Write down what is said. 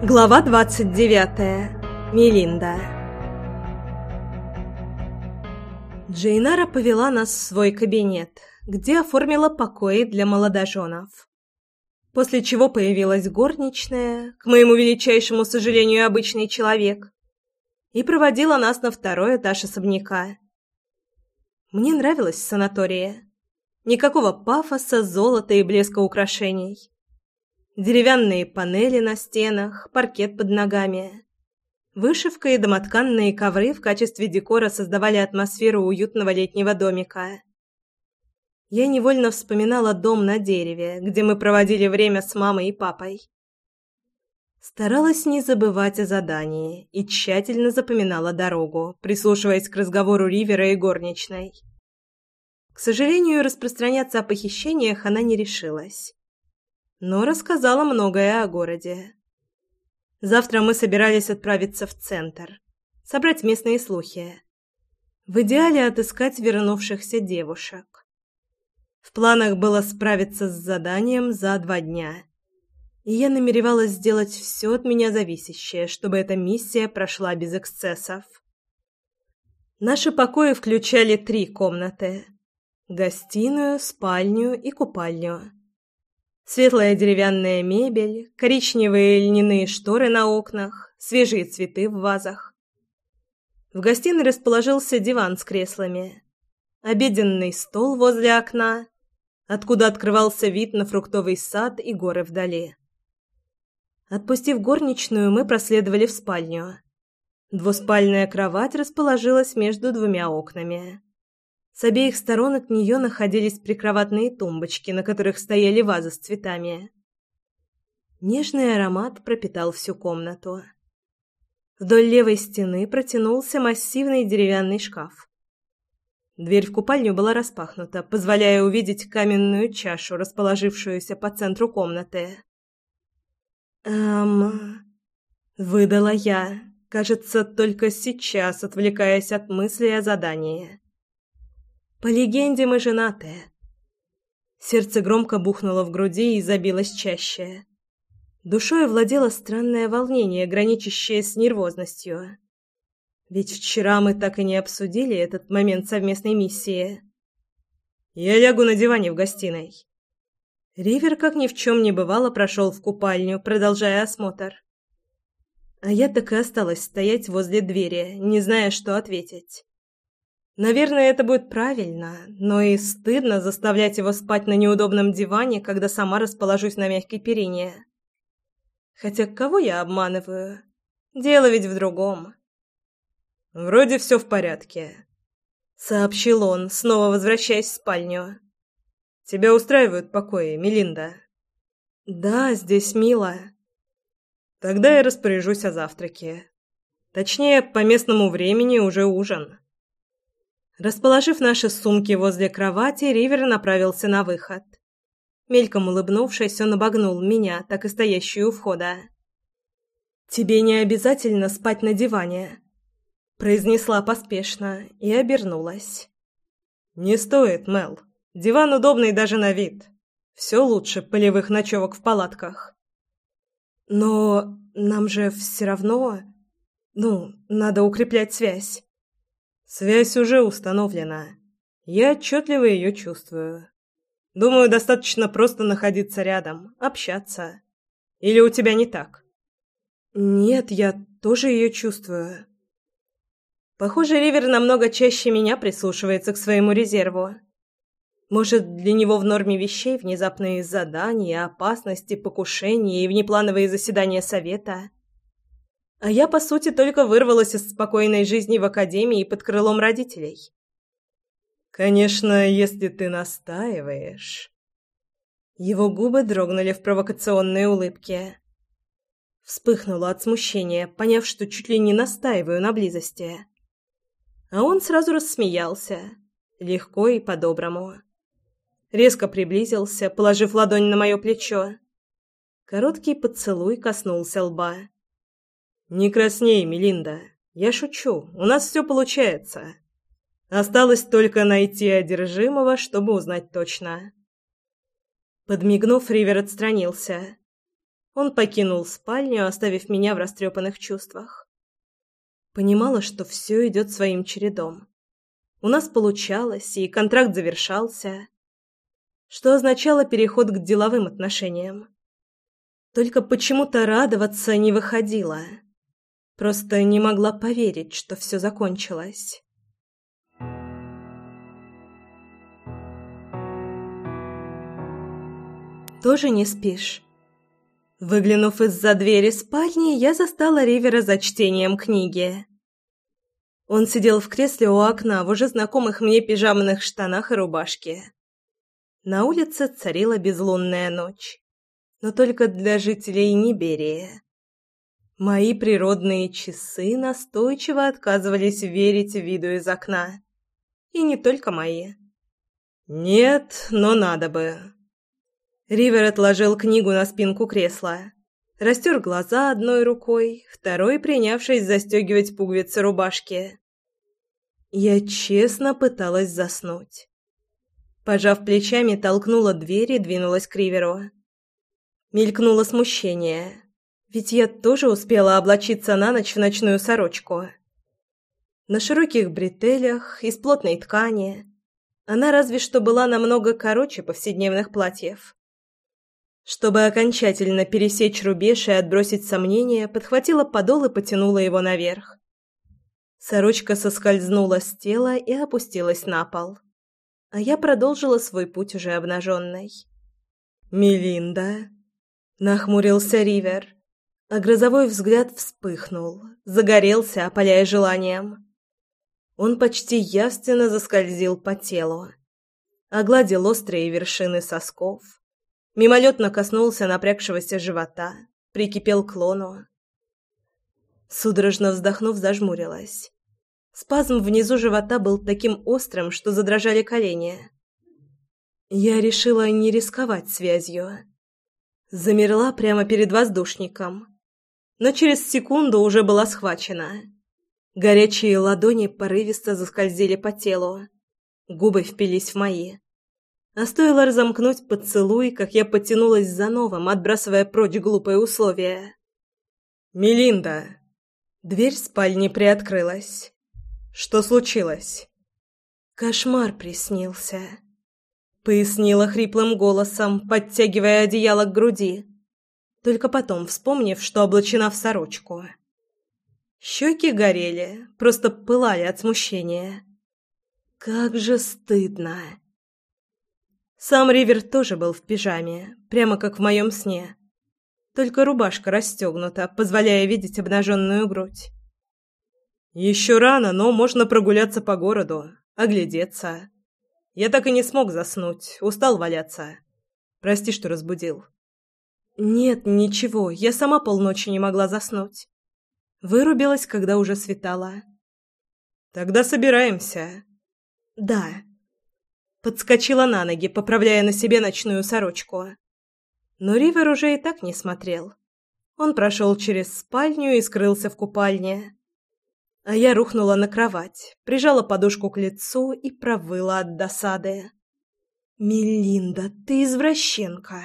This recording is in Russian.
Глава 29. Мелинда. Джейнара повела нас в свой кабинет, где оформила покои для молодоженов. После чего появилась горничная, к моему величайшему сожалению, обычный человек, и проводила нас на второй этаж особняка. Мне нравилось санатория. Никакого пафоса, золота и блеска украшений. Деревянные панели на стенах, паркет под ногами. Вышивка и домотканные ковры в качестве декора создавали атмосферу уютного летнего домика. Я невольно вспоминала дом на дереве, где мы проводили время с мамой и папой. Старалась не забывать о задании и тщательно запоминала дорогу, прислушиваясь к разговору Ривера и горничной. К сожалению, распространяться о похищениях она не решилась но рассказала многое о городе. Завтра мы собирались отправиться в центр, собрать местные слухи. В идеале отыскать вернувшихся девушек. В планах было справиться с заданием за два дня. И я намеревалась сделать все от меня зависящее, чтобы эта миссия прошла без эксцессов. Наши покои включали три комнаты: гостиную, спальню и купальню. Светлая деревянная мебель, коричневые льняные шторы на окнах, свежие цветы в вазах. В гостиной расположился диван с креслами, обеденный стол возле окна, откуда открывался вид на фруктовый сад и горы вдали. Отпустив горничную, мы проследовали в спальню. Двуспальная кровать расположилась между двумя окнами. С обеих сторон от нее находились прикроватные тумбочки, на которых стояли вазы с цветами. Нежный аромат пропитал всю комнату. Вдоль левой стены протянулся массивный деревянный шкаф. Дверь в купальню была распахнута, позволяя увидеть каменную чашу, расположившуюся по центру комнаты. «Эм...» — выдала я, кажется, только сейчас отвлекаясь от мысли о задании. По легенде мы женатые. Сердце громко бухнуло в груди и забилось чаще. Душой владело странное волнение, граничащее с нервозностью. Ведь вчера мы так и не обсудили этот момент совместной миссии. Я лягу на диване в гостиной. Ривер, как ни в чем не бывало, прошел в купальню, продолжая осмотр. А я так и осталась стоять возле двери, не зная, что ответить. Наверное, это будет правильно, но и стыдно заставлять его спать на неудобном диване, когда сама расположусь на мягкой перине. Хотя кого я обманываю? Дело ведь в другом. Вроде все в порядке, сообщил он, снова возвращаясь в спальню. Тебя устраивают покои, Мелинда? Да, здесь мило. Тогда я распоряжусь о завтраке. Точнее, по местному времени уже ужин. Расположив наши сумки возле кровати, Ривер направился на выход. Мельком улыбнувшись, он обогнул меня, так и стоящую у входа. «Тебе не обязательно спать на диване», — произнесла поспешно и обернулась. «Не стоит, Мел. Диван удобный даже на вид. Все лучше полевых ночевок в палатках». «Но нам же все равно... Ну, надо укреплять связь». Связь уже установлена. Я отчетливо ее чувствую. Думаю, достаточно просто находиться рядом, общаться. Или у тебя не так? Нет, я тоже ее чувствую. Похоже, Ривер намного чаще меня прислушивается к своему резерву. Может, для него в норме вещей внезапные задания, опасности, покушения и внеплановые заседания совета. А я, по сути, только вырвалась из спокойной жизни в академии под крылом родителей. Конечно, если ты настаиваешь. Его губы дрогнули в провокационной улыбке. Вспыхнула от смущения, поняв, что чуть ли не настаиваю на близости. А он сразу рассмеялся, легко и по-доброму. Резко приблизился, положив ладонь на мое плечо. Короткий поцелуй коснулся лба. «Не красней, Мелинда. Я шучу. У нас все получается. Осталось только найти одержимого, чтобы узнать точно». Подмигнув, Ривер отстранился. он покинул спальню, оставив меня в растрепанных чувствах. Понимала, что все идет своим чередом. У нас получалось, и контракт завершался, что означало переход к деловым отношениям. Только почему-то радоваться не выходило. Просто не могла поверить, что все закончилось. «Тоже не спишь?» Выглянув из-за двери спальни, я застала Ривера за чтением книги. Он сидел в кресле у окна в уже знакомых мне пижамных штанах и рубашке. На улице царила безлунная ночь но только для жителей Ниберии. Мои природные часы настойчиво отказывались верить виду из окна. И не только мои. Нет, но надо бы. Ривер отложил книгу на спинку кресла, растер глаза одной рукой, второй принявшись застегивать пуговицы рубашки. Я честно пыталась заснуть. Пожав плечами, толкнула дверь и двинулась к Риверу. Мелькнуло смущение, ведь я тоже успела облачиться на ночь в ночную сорочку. На широких бретелях, из плотной ткани. Она разве что была намного короче повседневных платьев. Чтобы окончательно пересечь рубеж и отбросить сомнения, подхватила подол и потянула его наверх. Сорочка соскользнула с тела и опустилась на пол. А я продолжила свой путь уже обнаженной. «Мелинда», Нахмурился Ривер, а грозовой взгляд вспыхнул, загорелся, опаляя желанием. Он почти явственно заскользил по телу, огладил острые вершины сосков, мимолетно коснулся напрягшегося живота, прикипел к лону. Судорожно вздохнув, зажмурилась. Спазм внизу живота был таким острым, что задрожали колени. Я решила не рисковать связью Замерла прямо перед воздушником. Но через секунду уже была схвачена. Горячие ладони порывисто заскользили по телу. Губы впились в мои. А стоило разомкнуть поцелуй, как я потянулась за новым, отбрасывая прочь глупые условия. «Мелинда!» Дверь спальни приоткрылась. «Что случилось?» Кошмар приснился пояснила хриплым голосом, подтягивая одеяло к груди, только потом вспомнив, что облачена в сорочку. Щеки горели, просто пылали от смущения. Как же стыдно. Сам Ривер тоже был в пижаме, прямо как в моем сне. Только рубашка расстегнута, позволяя видеть обнаженную грудь. Еще рано, но можно прогуляться по городу, оглядеться. Я так и не смог заснуть, устал валяться. Прости, что разбудил. Нет, ничего, я сама полночи не могла заснуть. Вырубилась, когда уже светало. Тогда собираемся. Да. Подскочила на ноги, поправляя на себе ночную сорочку. Но Ривер уже и так не смотрел. Он прошел через спальню и скрылся в купальне. А я рухнула на кровать, прижала подушку к лицу и провыла от досады. «Мелинда, ты извращенка!»